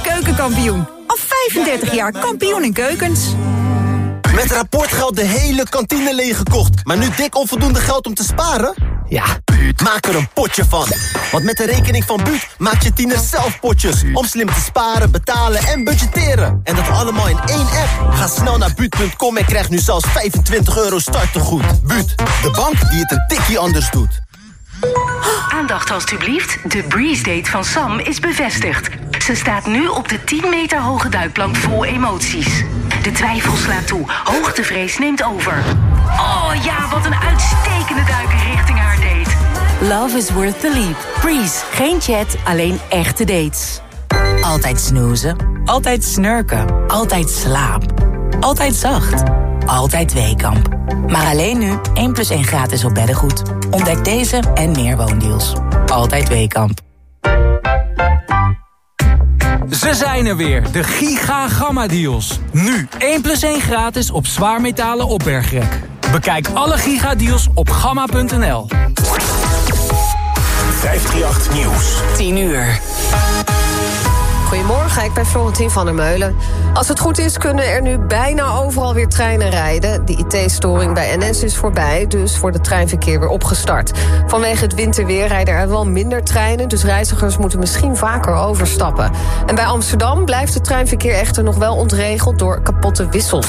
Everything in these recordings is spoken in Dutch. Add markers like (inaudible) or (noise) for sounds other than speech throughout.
keukenkampioen. Al 35 jaar kampioen in keukens. Met rapportgeld de hele kantine leeggekocht. Maar nu dik onvoldoende geld om te sparen? Ja, maak er een potje van. Want met de rekening van Buut maak je tiener zelf potjes. Om slim te sparen, betalen en budgetteren. En dat allemaal in één app. Ga snel naar Buut.com en krijg nu zelfs 25 euro startegoed. Buut, de bank die het een tikje anders doet. Aandacht alstublieft. De Breeze Date van Sam is bevestigd. Ze staat nu op de 10 meter hoge duikplank vol emoties. De twijfel slaat toe. Hoogtevrees neemt over. Oh ja, wat een uitstekende duiker richting haar date. Love is worth the leap. Breeze. Geen chat, alleen echte dates. Altijd snoezen. Altijd snurken. Altijd slaap. Altijd zacht. Altijd Weekamp. Maar alleen nu 1 plus 1 gratis op beddengoed. Ontdek deze en meer woondeals. Altijd Weekamp. Ze zijn er weer, de Giga Gamma Deals. Nu 1 plus 1 gratis op zwaarmetalen opbergrek. Bekijk alle Giga Deals op gamma.nl. 538 Nieuws. 10 uur. Goedemorgen, ik ben Florentien van der Meulen. Als het goed is, kunnen er nu bijna overal weer treinen rijden. De IT-storing bij NS is voorbij, dus wordt het treinverkeer weer opgestart. Vanwege het winterweer rijden er wel minder treinen... dus reizigers moeten misschien vaker overstappen. En bij Amsterdam blijft het treinverkeer echter nog wel ontregeld... door kapotte wissels.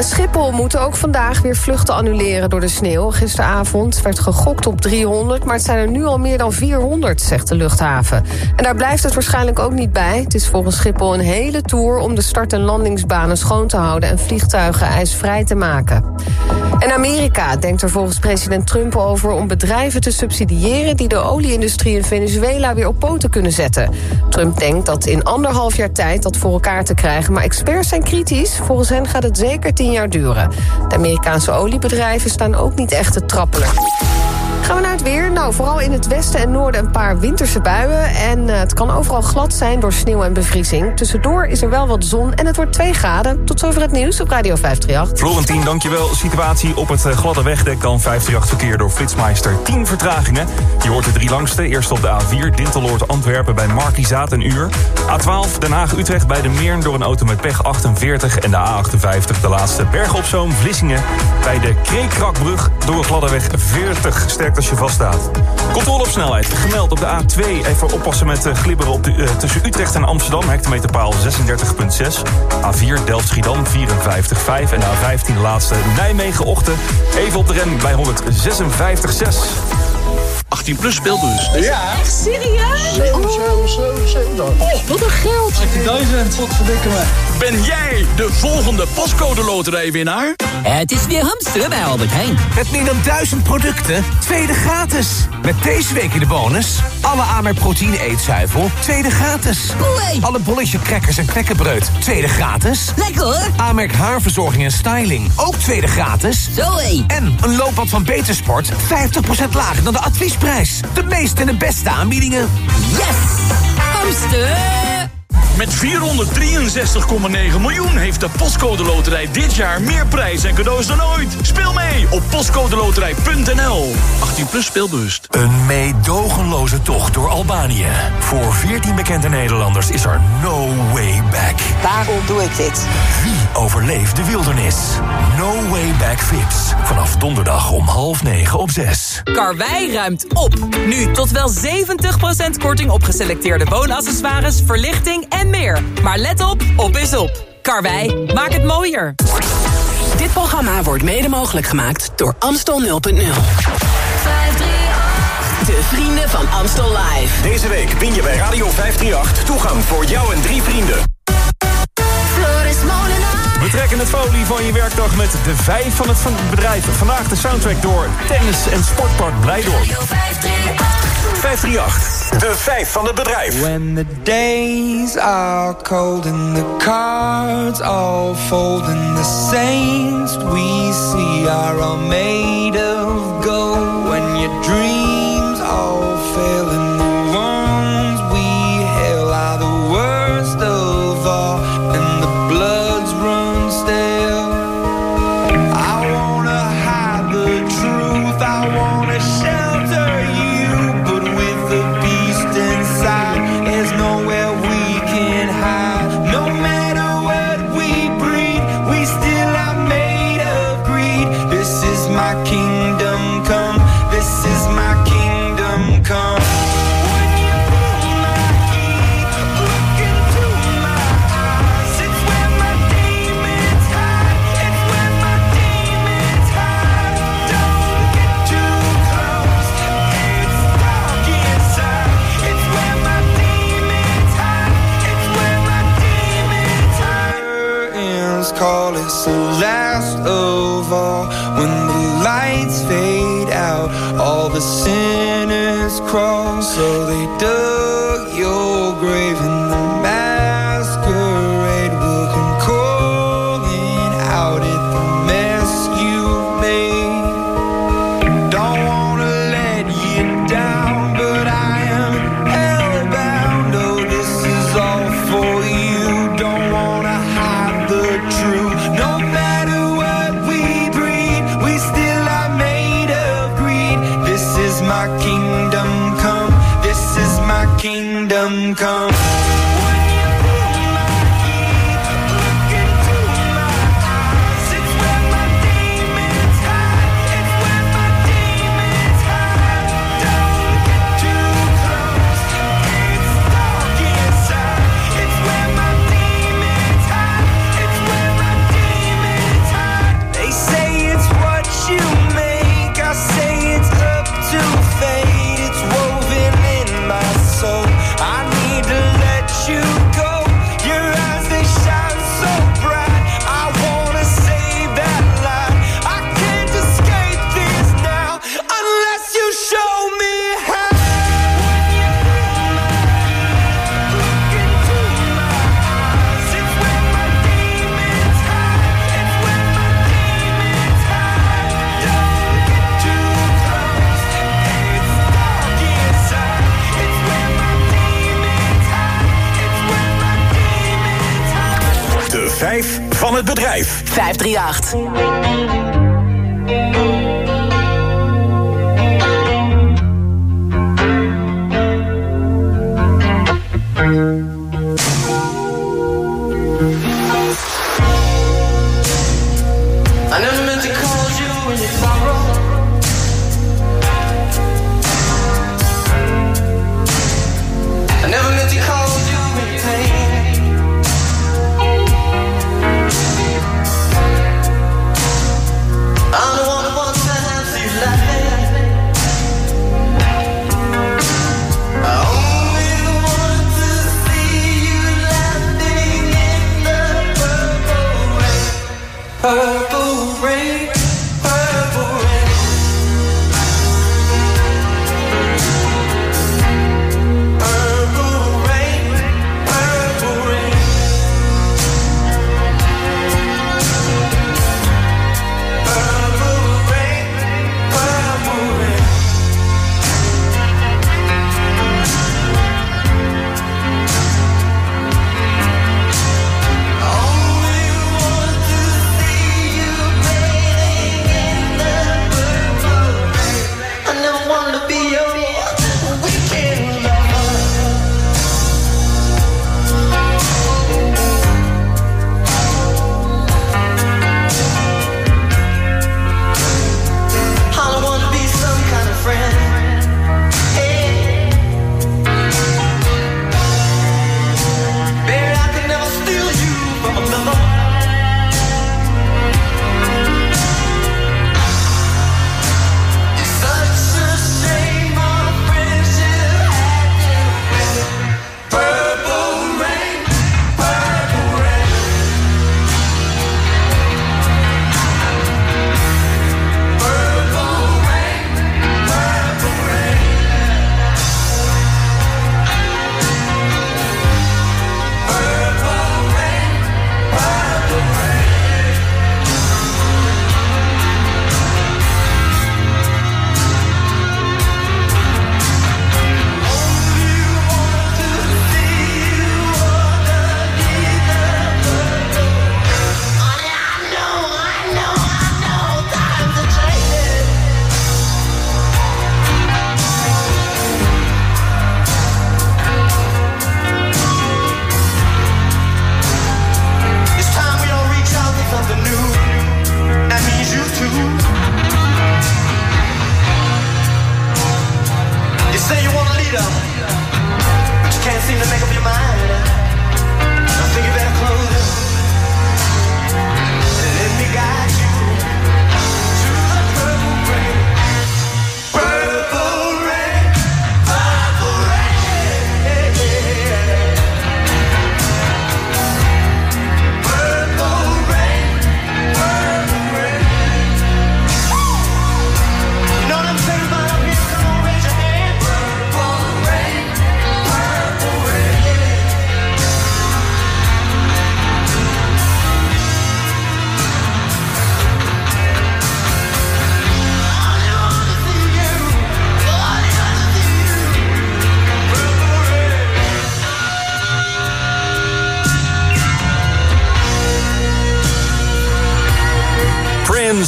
Schiphol moet ook vandaag weer vluchten annuleren door de sneeuw. Gisteravond werd gegokt op 300, maar het zijn er nu al meer dan 400, zegt de luchthaven. En daar blijft het waarschijnlijk ook niet bij. Het is volgens Schiphol een hele tour om de start- en landingsbanen schoon te houden... en vliegtuigen ijsvrij te maken. En Amerika denkt er volgens president Trump over om bedrijven te subsidiëren... die de olieindustrie in Venezuela weer op poten kunnen zetten. Trump denkt dat in anderhalf jaar tijd dat voor elkaar te krijgen... maar experts zijn kritisch. Volgens hen gaat het zeker tien jaar duren. De Amerikaanse oliebedrijven staan ook niet echt te trappelen. Gaan we naar het weer? Nou, vooral in het westen en noorden een paar winterse buien. En uh, het kan overal glad zijn door sneeuw en bevriezing. Tussendoor is er wel wat zon en het wordt 2 graden. Tot zover het nieuws op Radio 538. Florentien, dankjewel. Situatie op het gladde wegdek kan 538 verkeer door Flitsmeister. 10 vertragingen. Je hoort de drie langste. Eerst op de A4, Dinteloord Antwerpen bij Markizaat een uur. A12, Den Haag-Utrecht bij de Meern door een auto met pech 48. En de A58, de laatste Bergen op Zoom, Vlissingen. Bij de Kreekrakbrug door een gladde weg 40 sterk als je vaststaat. Controle op snelheid. Gemeld op de A2. Even oppassen met uh, glibberen op de, uh, tussen Utrecht en Amsterdam. Hectometerpaal 36,6. A4 Delft-Schiedam 54,5. En de A15 laatste Nijmegen-ochtend. Even op de rem bij 156,6. 18 plus speelbus. Ja. Echt serieus? 7, 7, 7, 7. Oh, wat een geld. 18.000, wat verdikken me. Ben jij de volgende postcode loterijwinnaar? Het is weer hamsteren bij Albert Heijn. Met meer dan duizend producten, tweede gratis. Met deze week in de bonus... alle Amerk proteïne eetzuivel, tweede gratis. Boei. Alle bolletje crackers en knekkenbreud, tweede gratis. Lekker hoor. Amerk haarverzorging en styling, ook tweede gratis. Zoé. En een loopband van Betersport, 50% lager dan de adviesprijs. De meeste en de beste aanbiedingen. Yes! Hamster! Met 463,9 miljoen heeft de Postcode Loterij dit jaar meer prijs en cadeaus dan ooit. Speel mee op postcodeloterij.nl. 18 plus speelbewust. Een meedogenloze tocht door Albanië. Voor 14 bekende Nederlanders is er no way back. Waarom doe ik dit? Wie overleeft de wildernis? No way back Vips. Vanaf donderdag om half negen op zes. Karwei ruimt op. Nu tot wel 70% korting op geselecteerde woonaccessoires, verlichting en meer. Maar let op, op is op. Karwei, maak het mooier. Dit programma wordt mede mogelijk gemaakt door Amstel 0.0. De vrienden van Amstel Live. Deze week win je bij Radio 538 toegang voor jou en drie vrienden. We trekken het folie van je werkdag met de vijf van het bedrijf. Vandaag de soundtrack door Tennis en Sportpark Blijdorp. 538, de vijf van het bedrijf. When the days are cold and the cards all fold and the saints we see are all made When the lights fade out, all the sinners crawl. So they dug your grave 538.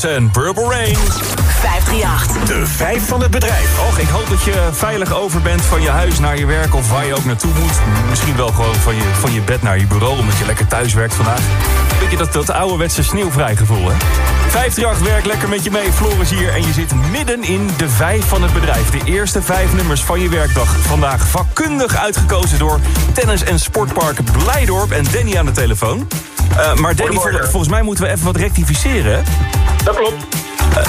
En Purple Rain. 538. De vijf van het bedrijf. Och, ik hoop dat je veilig over bent van je huis naar je werk... of waar je ook naartoe moet. Misschien wel gewoon van je, van je bed naar je bureau... omdat je lekker thuis werkt vandaag. Weet je dat, dat ouderwetse sneeuwvrij gevoel, hè? 538 werkt lekker met je mee. Floris hier en je zit midden in de vijf van het bedrijf. De eerste vijf nummers van je werkdag. Vandaag vakkundig uitgekozen door Tennis- en Sportpark Blijdorp... en Danny aan de telefoon. Uh, maar Danny, vol, volgens mij moeten we even wat rectificeren? Dat klopt.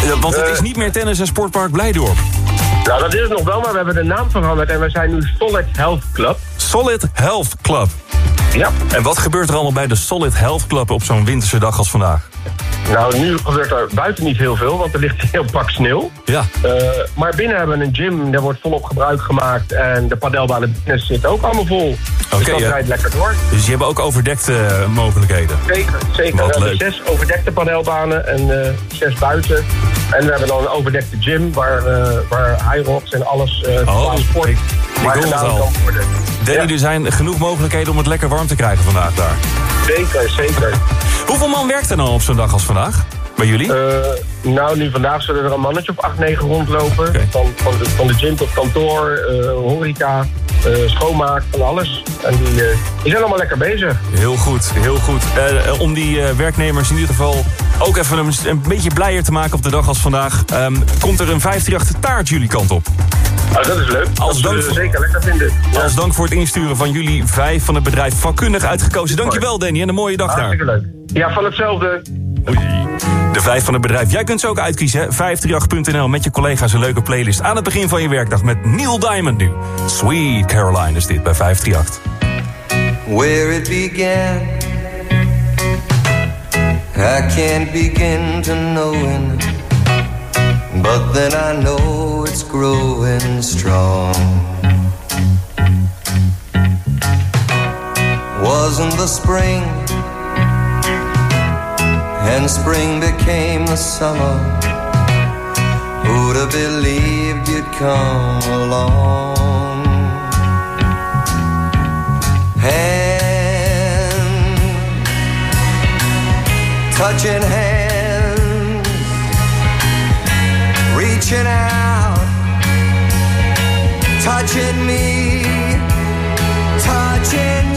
Uh, want het is niet meer Tennis- en Sportpark Blijdorp. Nou, dat is het nog wel, maar we hebben de naam veranderd... en we zijn nu Solid Health Club. Solid Health Club. Ja. En wat gebeurt er allemaal bij de Solid Health Club op zo'n winterse dag als vandaag? Nou, nu gebeurt er buiten niet heel veel, want er ligt een heel pak sneeuw. Ja. Uh, maar binnen hebben we een gym, daar wordt volop gebruik gemaakt. En de padelbanen binnen zitten ook allemaal vol. Oké, dus dat ja. rijdt lekker door. Dus je hebt ook overdekte uh, mogelijkheden? Zeker, zeker. Wat we leuk. hebben zes overdekte padelbanen en uh, zes buiten. En we hebben dan een overdekte gym waar, waar Hyrox en alles oh, qua sport ik, ik hoor het al. Danny, Ja. er zijn genoeg mogelijkheden om het lekker warm te krijgen vandaag daar. Zeker, zeker. Hoeveel man werkt er nou op zo'n dag als vandaag? Bij jullie? Nou, nu vandaag zullen er een mannetje of 8, 9 rondlopen. Van, van, de, van de gym tot kantoor, uh, horeca, uh, schoonmaak, van alles. En die, uh, die zijn allemaal lekker bezig. Heel goed, heel goed. Om die werknemers in ieder geval ook even een, een, beetje blijer te maken op de dag als vandaag... Um, komt er een 538 taart jullie kant op. Oh, dat is leuk. Als dat dank voor- zeker lekker vinden. Ja. Als dank voor het insturen van jullie vijf van het bedrijf vakkundig uitgekozen. Dankjewel Danny en een mooie dag daar. Hartstikke leuk. Ja, van hetzelfde. De vijf van het bedrijf. Jij kunt ze ook uitkiezen. hè? 538.nl met je collega's een leuke playlist. Aan het begin van je werkdag met Neil Diamond nu. Sweet Caroline is dit bij 538. where it began. I can't begin to knowing, but then I know it's growing strong. Wasn't the spring, and spring became the summer. Who'd have believed you'd come along? Hand, touching hands, reaching out, touching me, touching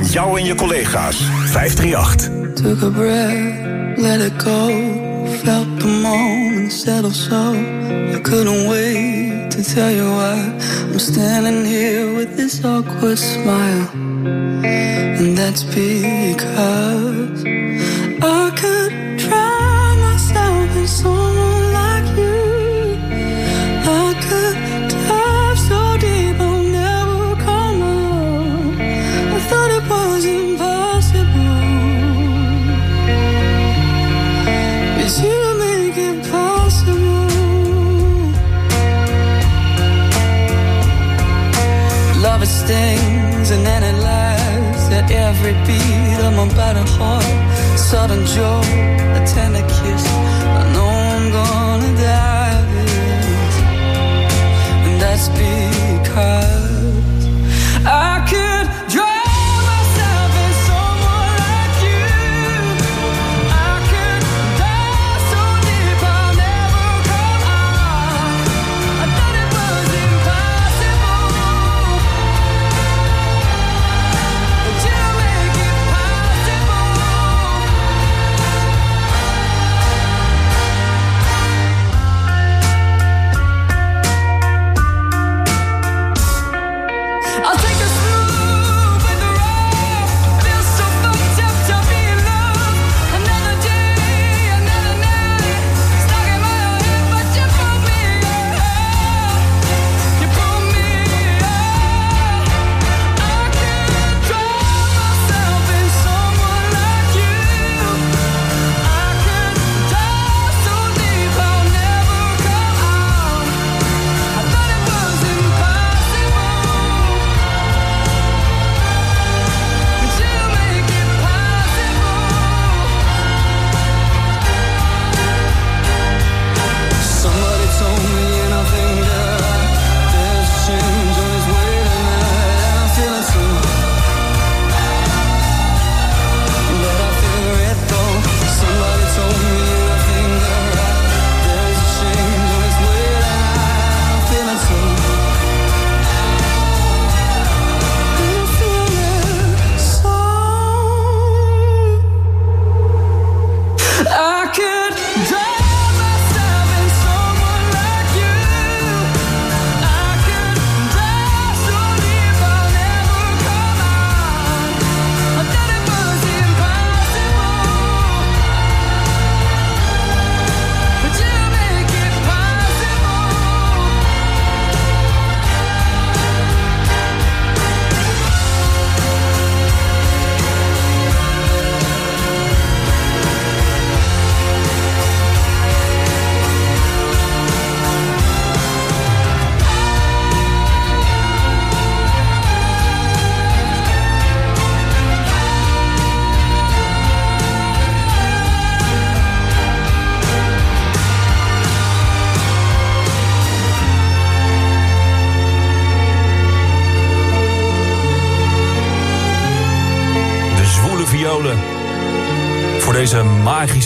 van jou en je collega's. 538. Took a breath, let it go. Felt the moment settle so. I couldn't wait to tell you why. I'm standing here with this awkward smile. And that's because... beat of my battered heart. Sudden joy, a tender kiss. I know I'm gonna die of this, and that's because I.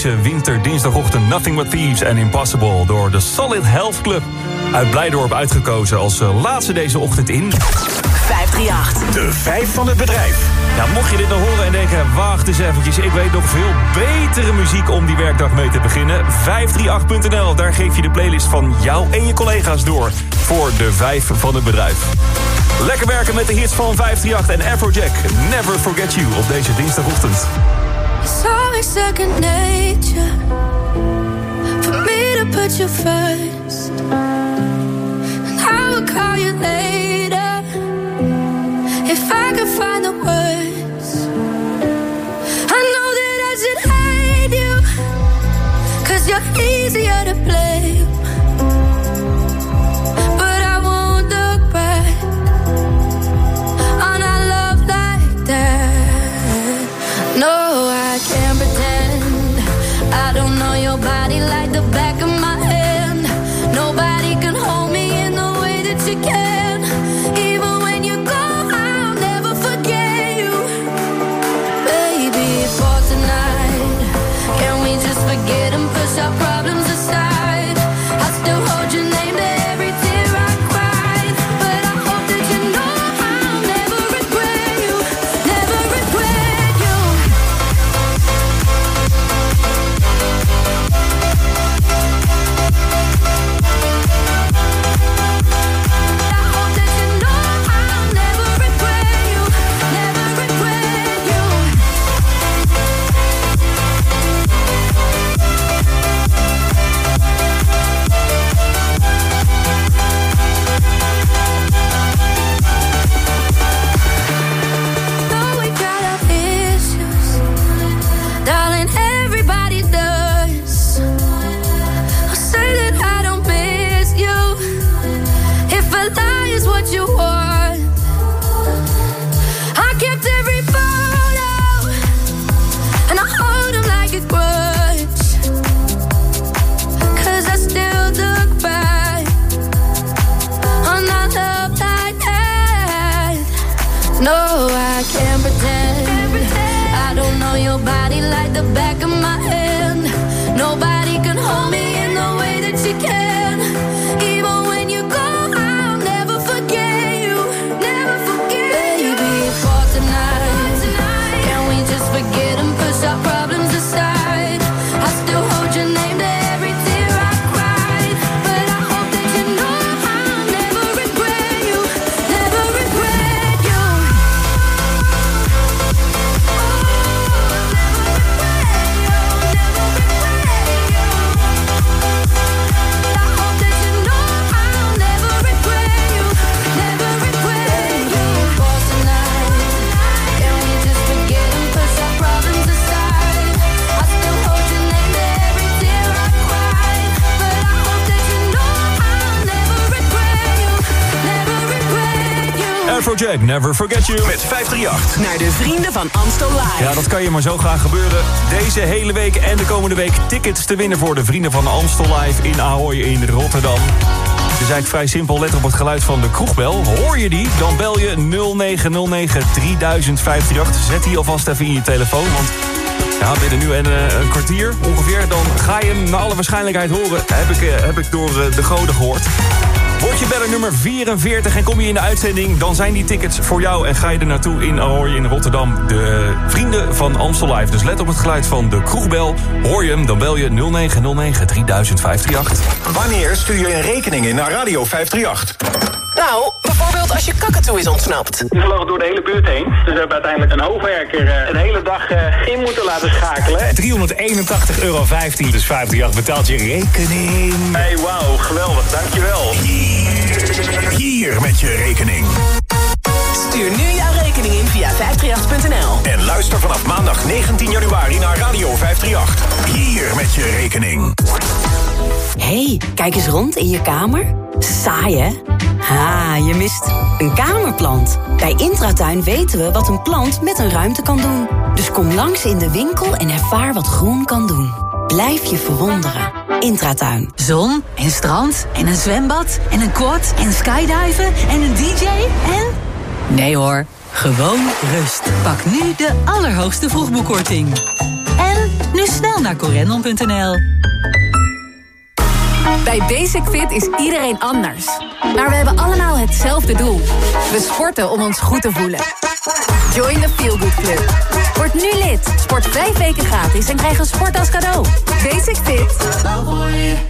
magische winterdinsdagochtend Nothing But Thieves and Impossible door de Solid Health Club uit Blijdorp uitgekozen als eh, laatste deze ochtend in... 538. De vijf van het bedrijf. Ja, mocht je dit nou horen en denken, wacht eens eventjes... ik weet nog veel betere muziek om die werkdag mee te beginnen. 538.nl, daar geef je de playlist van jou en je collega's door... voor de vijf van het bedrijf. Lekker werken met de hits van 538 en Afrojack. Never Forget You op deze dinsdagochtend. It's second nature for me to put you first. And I will call you later if I could find the words. I know that I should hate you, cause you're easier to blame. But I won't look back on our love like that. No, Afrojack, Never Forget You. Met 538. Naar de vrienden van Amstel Live. Ja, dat kan je maar zo graag gebeuren. Deze hele week en de komende week tickets te winnen... voor de vrienden van Amstel Live in Ahoy in Rotterdam. Het is eigenlijk vrij simpel. Let op het geluid van de kroegbel. Hoor je die? Dan bel je 0909 3058. Zet die alvast even in je telefoon, want... Ja, binnen nu en eh, een kwartier ongeveer... dan ga je hem naar alle waarschijnlijkheid horen. Heb ik, eh, heb ik door eh, de goden gehoord. Word je beller nummer 44 en kom je in de uitzending... dan zijn die tickets voor jou en ga je er naartoe in Ahoy in Rotterdam. De vrienden van Amstel Live. Dus let op het geluid van de kroegbel. Hoor je hem, dan bel je 0909 3058. Wanneer stuur je een rekening in naar Radio 538? Nou, bijvoorbeeld als je kakatoe is ontsnapt. Die vloog door de hele buurt heen. Dus we hebben uiteindelijk een hoofdwerker eh, een hele dag eh, in moeten laten schakelen. 381,15 euro. Dus 538 betaalt je rekening. Hey, wauw, geweldig, dankjewel. Hier met je rekening. Stuur nu jouw rekening in via 538.nl. En luister vanaf maandag 19 januari naar Radio 538. Hier met je rekening. hey, kijk eens rond in je kamer. Saai, hè? Ha, je mist een kamerplant. Bij Intratuin weten we wat een plant met een ruimte kan doen. Dus kom langs in de winkel en ervaar wat groen kan doen. Blijf je verwonderen. Intratuin. Zon en strand en een zwembad en een quad en skydiven en een dj en... Nee hoor, gewoon rust. Pak nu de allerhoogste vroegboekkorting. En Nu snel naar corendon.nl. Bij Basic Fit is iedereen anders. Maar we hebben allemaal hetzelfde doel. We sporten om ons goed te voelen. Join the Feel Good Club. Word nu lid. Sport vijf weken gratis en krijg een sport als cadeau. Basic Fit.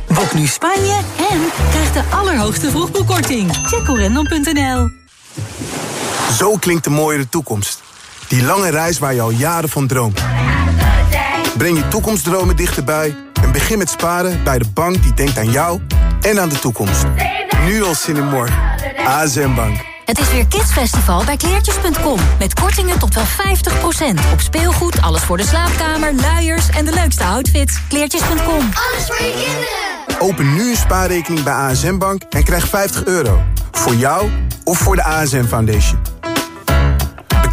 Boek nu Spanje en krijg de allerhoogste vroegboekkorting. Check corendon.nl. Zo klinkt de mooiere toekomst. Die lange reis waar je al jaren van droomt. Breng je toekomstdromen dichterbij en begin met sparen bij de bank die denkt aan jou en aan de toekomst. Nu al zin in morgen. ASM Bank. Het is weer Kidsfestival bij kleertjes.com. Met kortingen tot wel 50%. Op speelgoed, alles voor de slaapkamer, luiers en de leukste outfits. Kleertjes.com. Alles voor je kinderen. Open nu een spaarrekening bij ASM Bank en krijg 50 euro. Voor jou of voor de ASM Foundation.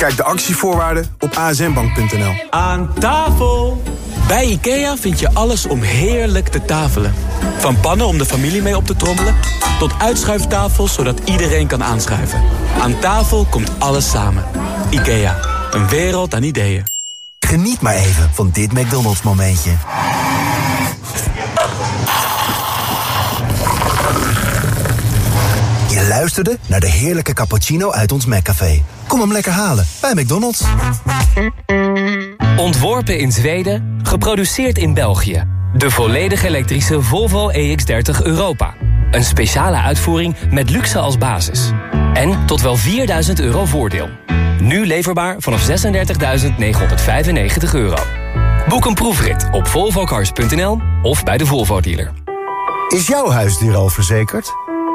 Bekijk de actievoorwaarden op asmbank.nl. Aan tafel! Bij IKEA vind je alles om heerlijk te tafelen. Van pannen om de familie mee op te trommelen... tot uitschuiftafels zodat iedereen kan aanschuiven. Aan tafel komt alles samen. IKEA, een wereld aan ideeën. Geniet maar even van dit McDonald's momentje. Luisterde naar de heerlijke cappuccino uit ons McCafé. Kom hem lekker halen bij McDonald's. Ontworpen in Zweden, geproduceerd in België. De volledig elektrische Volvo EX30 Europa. Een speciale uitvoering met luxe als basis. En tot wel 4000 euro voordeel. Nu leverbaar vanaf 36.995 euro. Boek een proefrit op volvocars.nl of bij de Volvo dealer. Is jouw huisdier al verzekerd?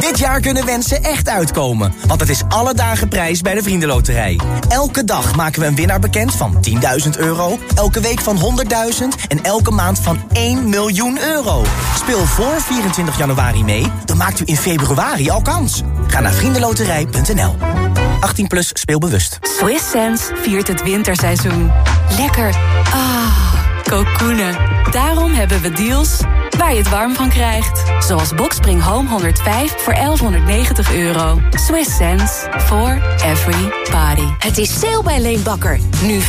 Dit jaar kunnen wensen echt uitkomen, want het is alle dagen prijs bij de Vriendenloterij. Elke dag maken we een winnaar bekend van 10.000 euro, elke week van 100.000 en elke maand van 1 miljoen euro. Speel voor 24 januari mee, dan maakt u in februari al kans. Ga naar vriendenloterij.nl. 18 plus speelbewust. Swiss Sense viert het winterseizoen. Lekker. Ah, kokoenen. Daarom hebben we deals waar je het warm van krijgt. Zoals Boxspring Home 105 voor 1190 euro. Swiss sense for every body. Het is sale bij Leenbakker. Nu 25%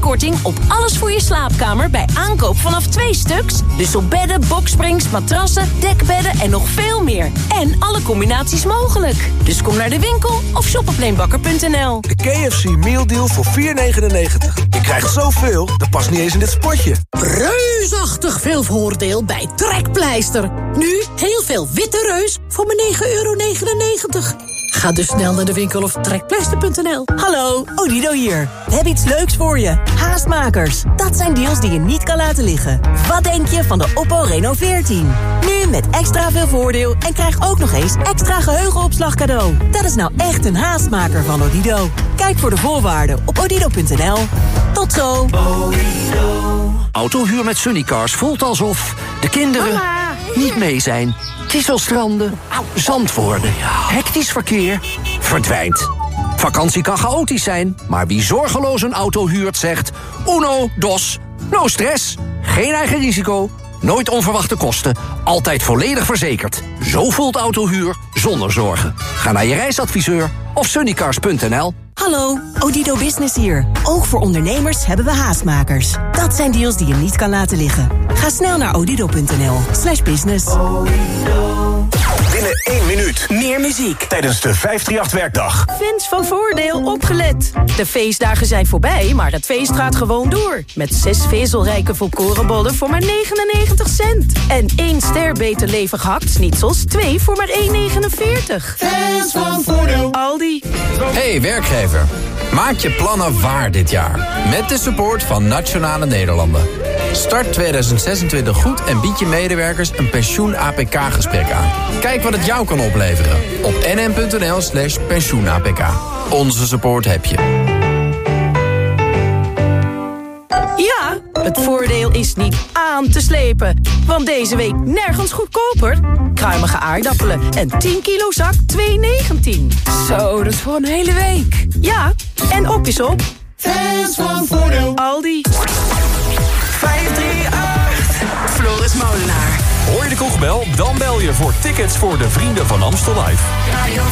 korting op alles voor je slaapkamer bij aankoop vanaf twee stuks. Dus op bedden, boksprings, matrassen, dekbedden en nog veel meer. En alle combinaties mogelijk. Dus kom naar de winkel of shop op leenbakker.nl. De KFC Meal Deal voor 4,99. Je krijgt zoveel, dat past niet eens in dit spotje. Reusachtig veel voordeel bij Trekpleister. Nu heel veel witte reus voor maar 9,99 euro. Ga dus snel naar de winkel of trekpleister.nl. Hallo, Odido hier. We hebben iets leuks voor je. Haastmakers. Dat zijn deals die je niet kan laten liggen. Wat denk je van de Oppo Reno 14? Nu met extra veel voordeel en krijg ook nog eens extra geheugenopslag cadeau. Dat is nou echt een haastmaker van Odido. Kijk voor de voorwaarden op odido.nl. Tot zo. Autohuur met Sunnycars voelt alsof de kinderen niet mee zijn. Kieselstranden, zand worden, hectisch verkeer, verdwijnt. Vakantie kan chaotisch zijn, maar wie zorgeloos een auto huurt zegt... uno, dos, no stress, geen eigen risico, nooit onverwachte kosten... altijd volledig verzekerd. Zo voelt autohuur zonder zorgen. Ga naar je reisadviseur of sunnycars.nl. Hallo, Odido Business hier. Ook voor ondernemers hebben we haastmakers. Dat zijn deals die je niet kan laten liggen. Ga snel naar odido.nl slash business. Binnen één minuut. Meer muziek. Tijdens de 538-werkdag. Fans van Voordeel opgelet. De feestdagen zijn voorbij, maar het feest gaat gewoon door. Met zes vezelrijke volkorenbollen voor maar 99 cent. En één ster beter levig hakt-snitsels, twee voor maar 1,49. Fans van Voordeel. Aldi. Hey werkgever, maak je plannen waar dit jaar. Met de support van Nationale Nederlanden. Start 2026 goed en bied je medewerkers een pensioen-APK-gesprek aan. Kijk wat het jou kan opleveren op nm.nl slash. Onze support heb je. Ja, het voordeel is niet aan te slepen. Want deze week nergens goedkoper. Kruimige aardappelen en 10 kilo zak 2,19. Zo, dat is voor een hele week. Ja, en op is op. Fans van Voordeel. Aldi. 538. Floris Molenaar. Hoor je de kroegbel? Dan bel je voor tickets voor de Vrienden van Amstel Live. Radio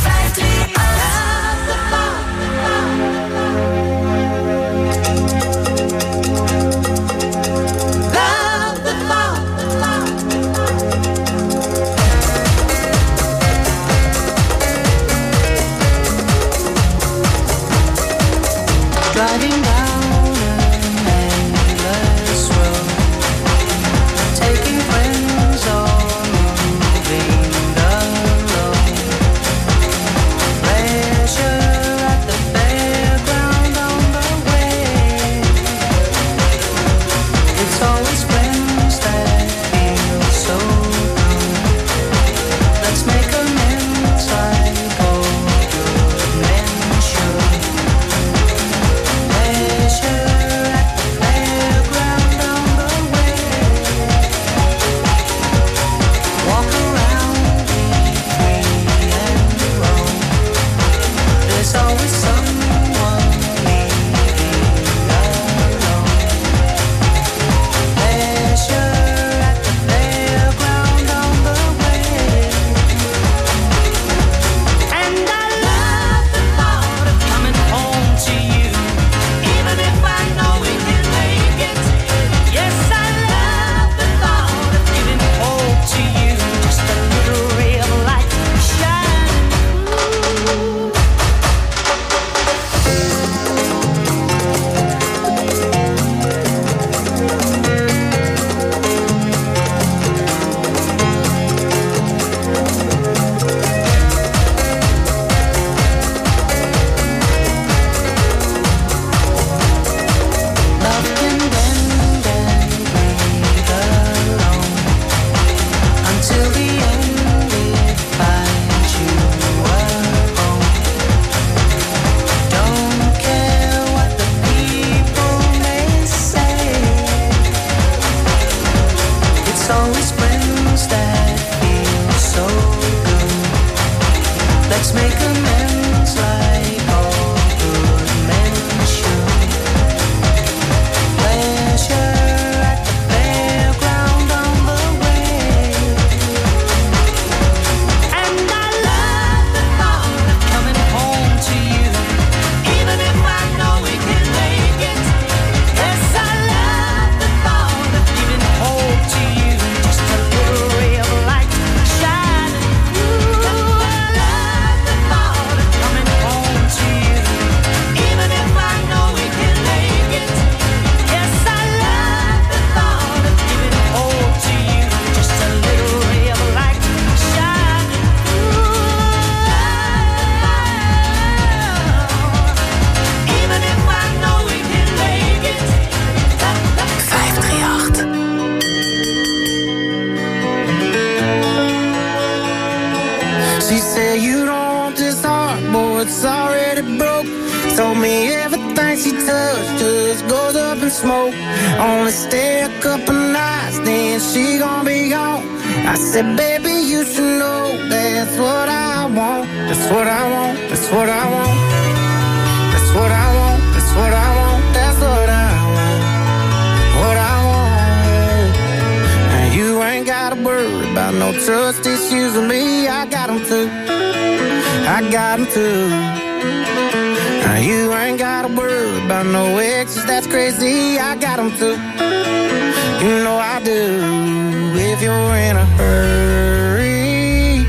in a hurry.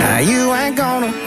Now you ain't gonna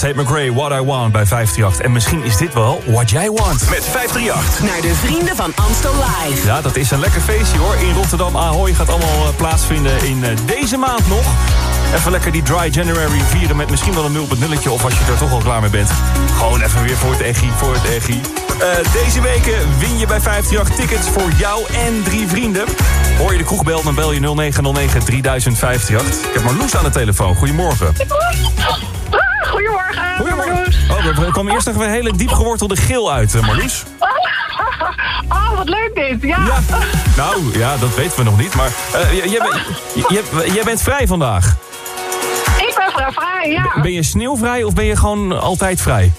Tate McRae, What I Want bij 538. En misschien is dit wel What Jij Want met 538. Naar de vrienden van Amstel Live. Ja, dat is een lekker feestje hoor. In Rotterdam Ahoy gaat allemaal eh, plaatsvinden in eh, deze maand nog. Even lekker die Dry January vieren met misschien wel een 0.0'tje... of als je er toch al klaar mee bent. Gewoon even weer voor het echi, voor het echi. Eh, deze weken win je bij 538 tickets voor jou en drie vrienden. Hoor je de kroegbel, dan bel je 0909 3058. Ik heb Marloes aan de telefoon. Goedemorgen. Goedemorgen. Goedemorgen. Oh, er kwam eerst even een hele diep gewortelde geel uit, eh, Marloes. (laughs) Oh, wat leuk dit. Ja. Ja. Nou, ja, dat weten we nog niet. Maar eh, jij, bent- jij- jij bent vrij vandaag. Ik ben vrij, vrij, ja. Ben je sneeuwvrij of ben je gewoon altijd vrij?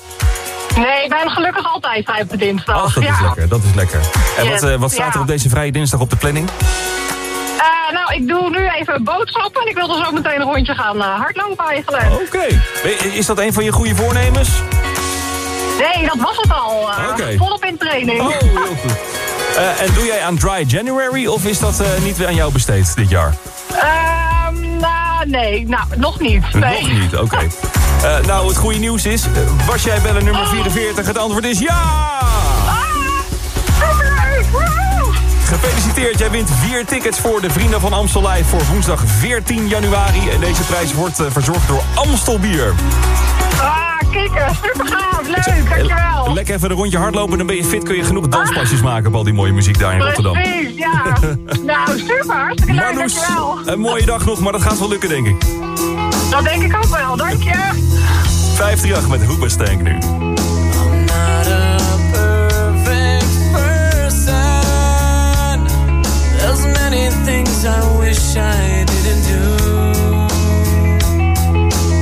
Nee, ik ben gelukkig altijd vrij op de dinsdag. Ach, dat ja. is lekker, dat is lekker. En Yes, wat, eh, wat staat er ja. op deze vrije dinsdag op de planning? Eh, nou, ik doe nu even boodschappen en ik wil er zo meteen een rondje gaan eh, hardlopen eigenlijk. Oké. Is dat een van je goede voornemens? Nee, dat was het al. eh. Volop in training. Oh, heel goed. En doe jij aan Dry January of is dat niet weer aan jou besteed dit jaar? Ehm, nou, nee, nou, nog niet. Nee. Nog niet, oké. (laughs) Nou, het goede nieuws is, was jij bellen nummer 44? Het antwoord is ja! Gefeliciteerd, jij wint vier tickets voor de Vrienden van Amstel Live voor woensdag 14 januari. En deze prijs wordt eh, verzorgd door Amstel Bier. Ah, kikken, super gaaf, leuk, dankjewel. Lekker even een rondje hardlopen, dan ben je fit. Kun je genoeg danspasjes maken op al die mooie muziek daar in Rotterdam. Precies, ja. (laughs) nou, super, hartstikke leuk, Marloes, dankjewel. een mooie dag nog, maar dat gaat wel lukken, denk ik. Dat denk ik ook wel, dank je. 538 met Hoobastank nu. There's many things I wish I didn't do,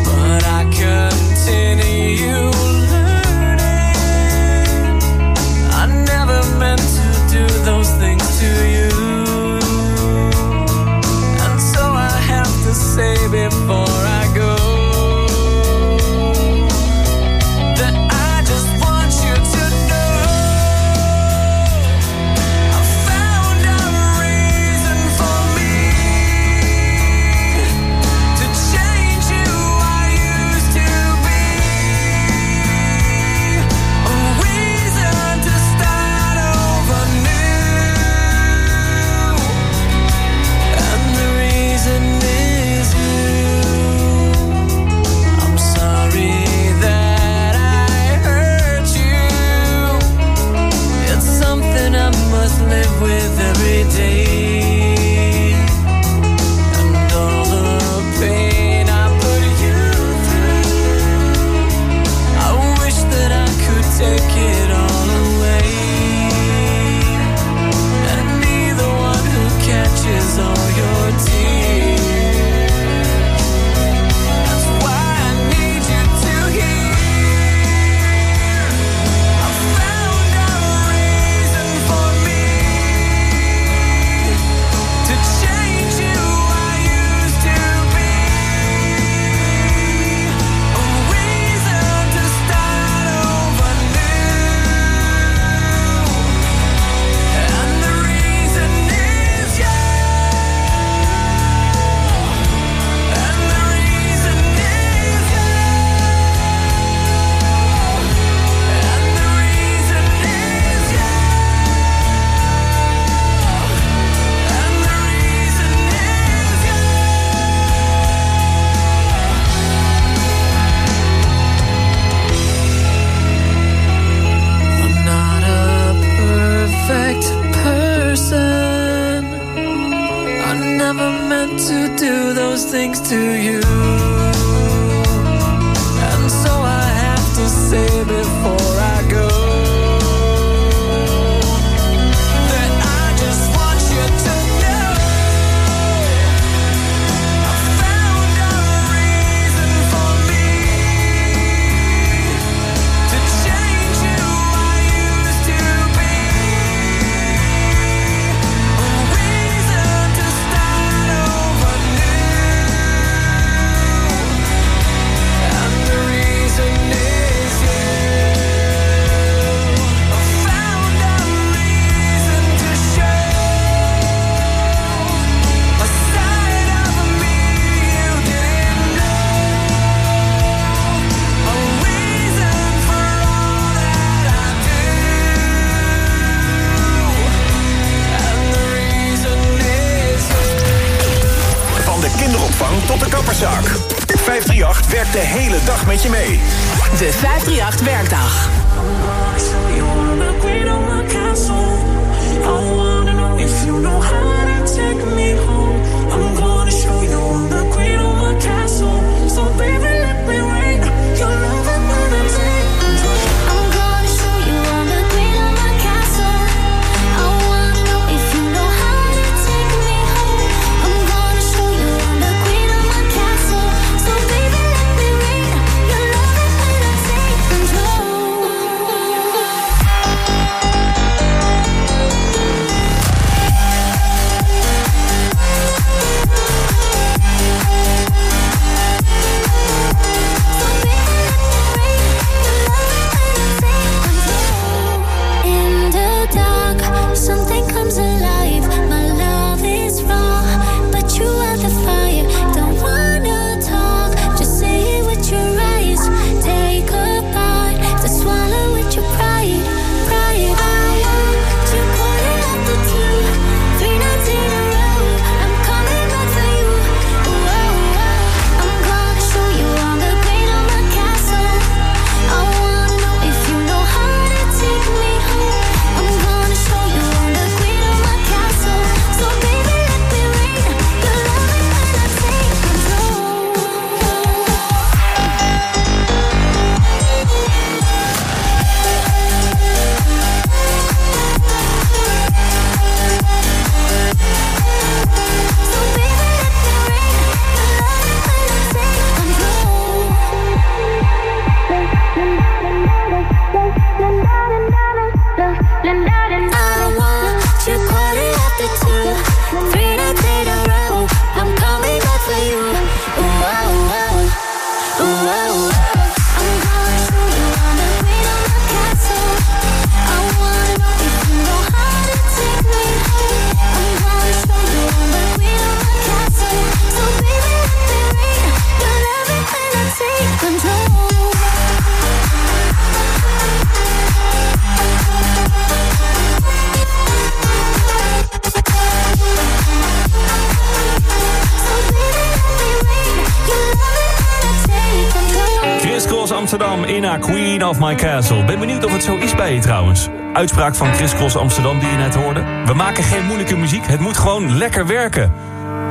but I continue learning. I never meant to do those things to you, and so I have to say before of My Castle. Ben benieuwd of het zo is bij je trouwens. Uitspraak van Chris Cross Amsterdam die je net hoorde. We maken geen moeilijke muziek, het moet gewoon lekker werken.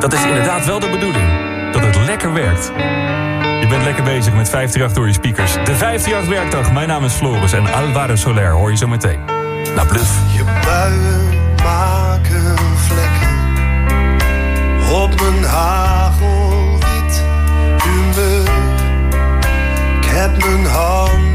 Dat is inderdaad wel de bedoeling. Dat het lekker werkt. Je bent lekker bezig met 538 door je speakers. De 538 werkdag. Mijn naam is Floris en Alvaro Soler hoor je zo meteen. Na bluf. Je buien maken vlekken op mijn hagelwit humeur. Ik heb mijn hand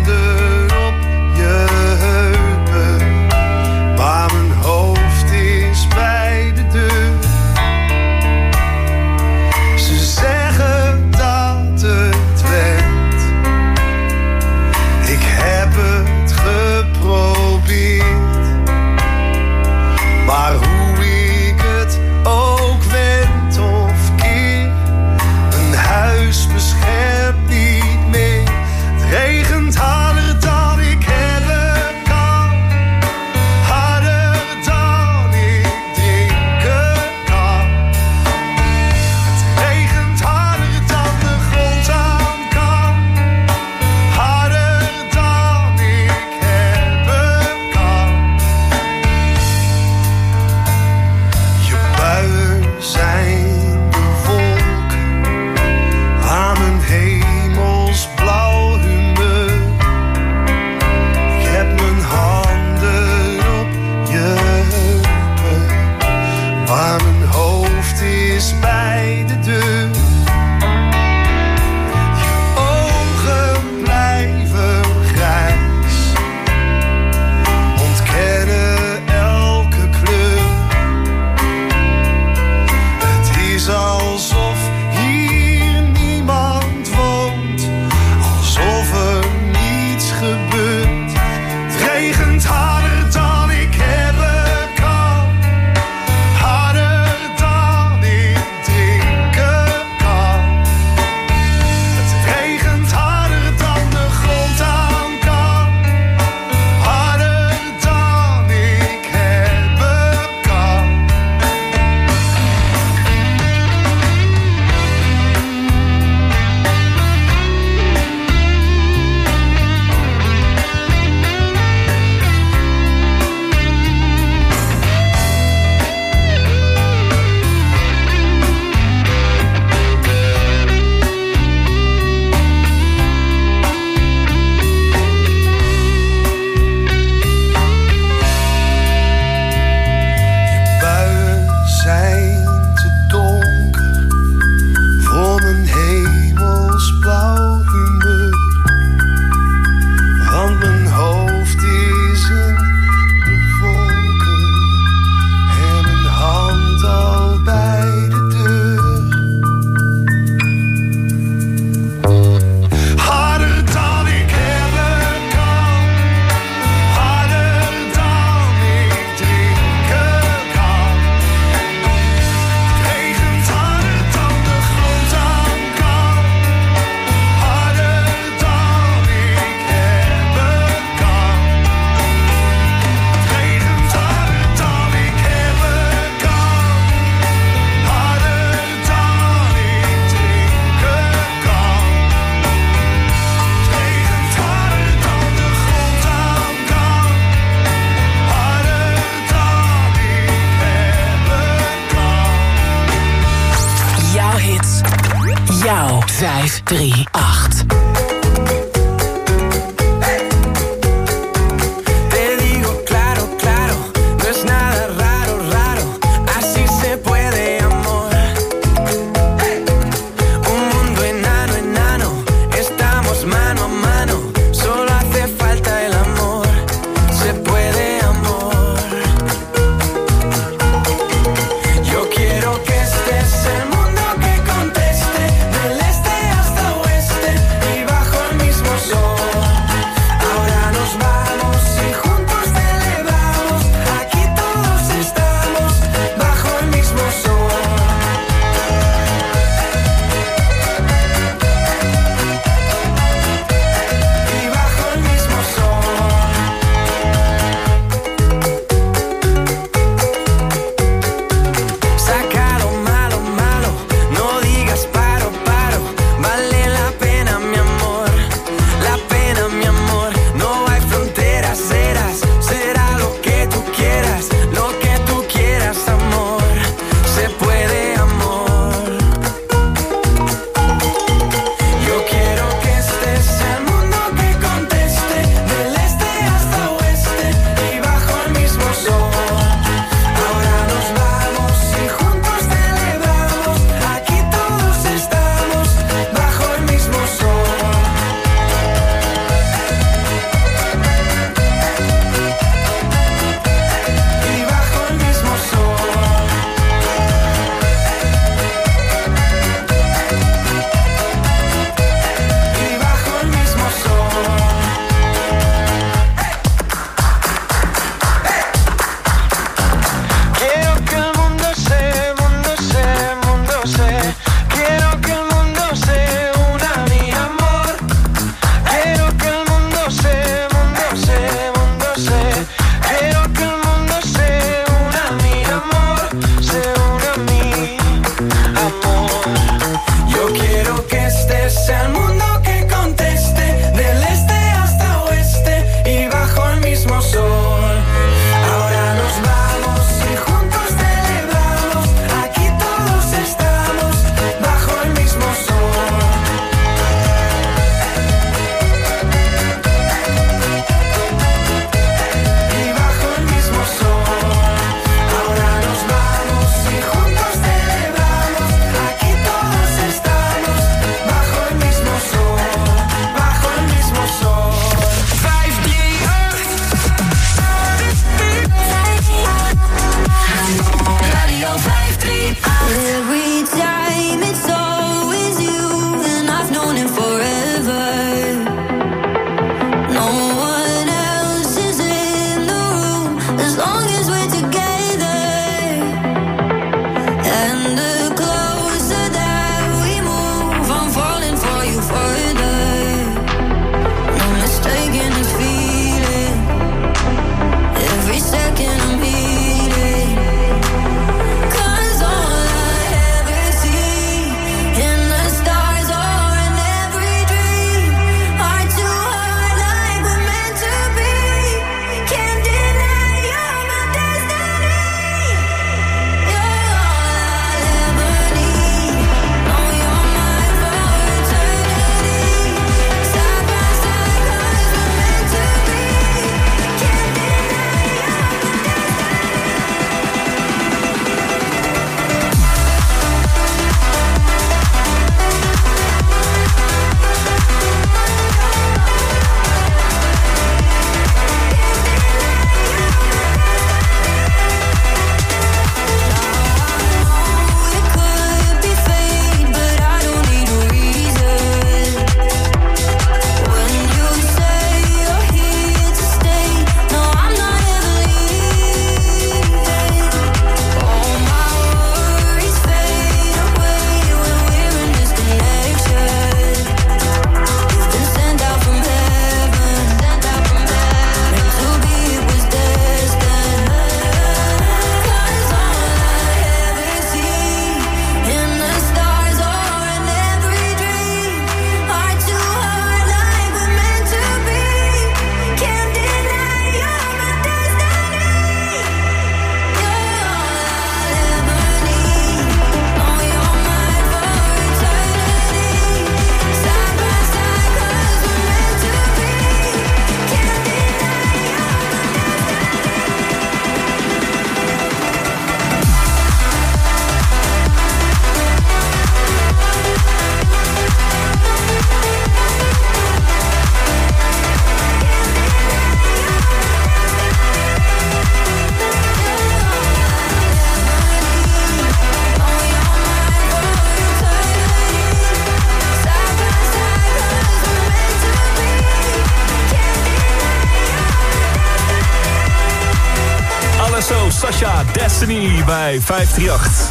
bij 538.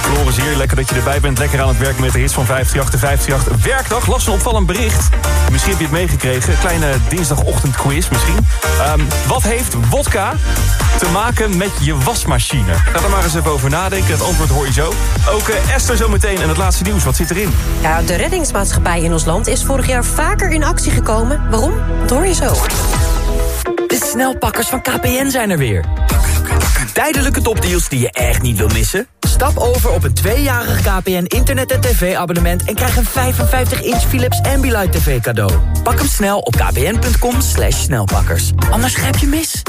Floris hier, lekker dat je erbij bent. Lekker aan het werk met de hits van 538. De 538 werkdag. Las een opvallend bericht. Misschien heb je het meegekregen. Kleine dinsdagochtendquiz misschien. Ehm, wat heeft wodka te maken met je wasmachine? Ga er maar eens even over nadenken. Het antwoord hoor je zo. Ook eh, Esther zometeen en het laatste nieuws. Wat zit erin? Ja, de reddingsmaatschappij in ons land is vorig jaar vaker in actie gekomen. Waarom? Dat hoor je zo. De snelpakkers van KPN zijn er weer. Tijdelijke topdeals die je echt niet wil missen? Stap over op een tweejarig KPN internet- en tv-abonnement... en krijg een 55-inch Philips Ambilight TV cadeau. Pak hem snel op kpn.com slash snelpakkers. Anders grijp je mis.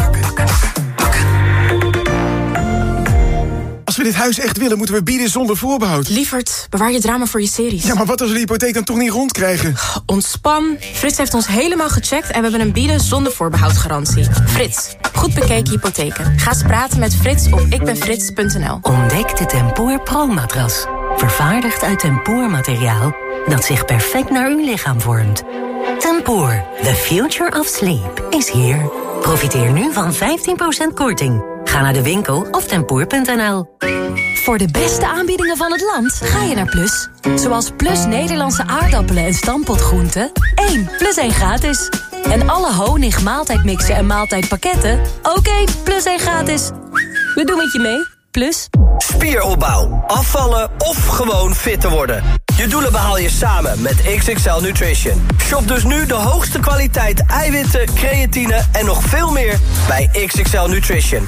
Als we dit huis echt willen, moeten we bieden zonder voorbehoud. Lievert, bewaar je drama voor je series. Ja, maar wat als we de hypotheek dan toch niet rondkrijgen? Ontspan. Frits heeft ons helemaal gecheckt en we hebben een bieden zonder voorbehoud garantie. Frits, goed bekeken hypotheken. Ga eens praten met Frits op ikbenfrits.nl. Ontdek de Tempoor Pro-matras. Vervaardigd uit tempoormateriaal dat zich perfect naar uw lichaam vormt. Tempoor, the future of sleep, is here. Profiteer nu van 15% korting. Ga naar de winkel of tempoor.nl. Voor de beste aanbiedingen van het land ga je naar Plus. Zoals Plus Nederlandse aardappelen en stampotgroenten. 1 plus 1 gratis. En alle honig, maaltijdmixen en maaltijdpakketten. Ook 1 plus 1 gratis. We doen het je mee. Plus. Spieropbouw, afvallen of gewoon fit te worden. Je doelen behaal je samen met XXL Nutrition. Shop dus nu de hoogste kwaliteit eiwitten, creatine en nog veel meer bij XXL Nutrition.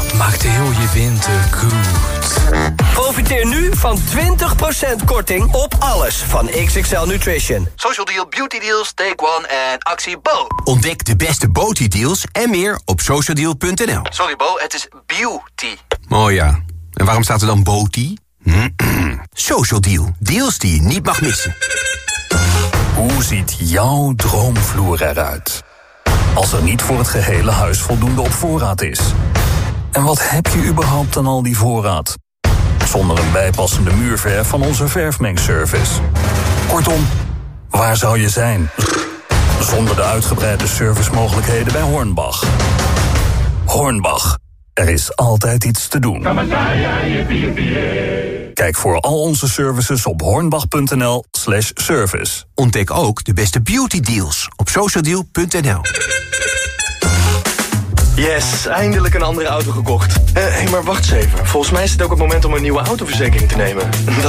maakt heel je winter goed. Profiteer nu van 20% korting op alles van XXL Nutrition. Social Deal, Beauty Deals, Take One en Actie Bo. Ontdek de beste Beauty deals en meer op socialdeal.nl. Sorry Bo, het is beauty. Oh ja, en waarom staat er dan Beauty? (clears throat) Social Deal, deals die je niet mag missen. Hoe ziet jouw droomvloer eruit? Als er niet voor het gehele huis voldoende op voorraad is. En wat heb je überhaupt aan al die voorraad? Zonder een bijpassende muurverf van onze verfmengservice. Kortom, waar zou je zijn? Zonder de uitgebreide servicemogelijkheden bij Hornbach. Hornbach, er is altijd iets te doen. Kijk voor al onze services op hornbach.nl service. Ontdek ook de beste beauty deals op socialdeal.nl. Yes, eindelijk een andere auto gekocht. Hé, hey, maar wacht eens even. Volgens mij is het ook het moment om een nieuwe autoverzekering te nemen. (laughs)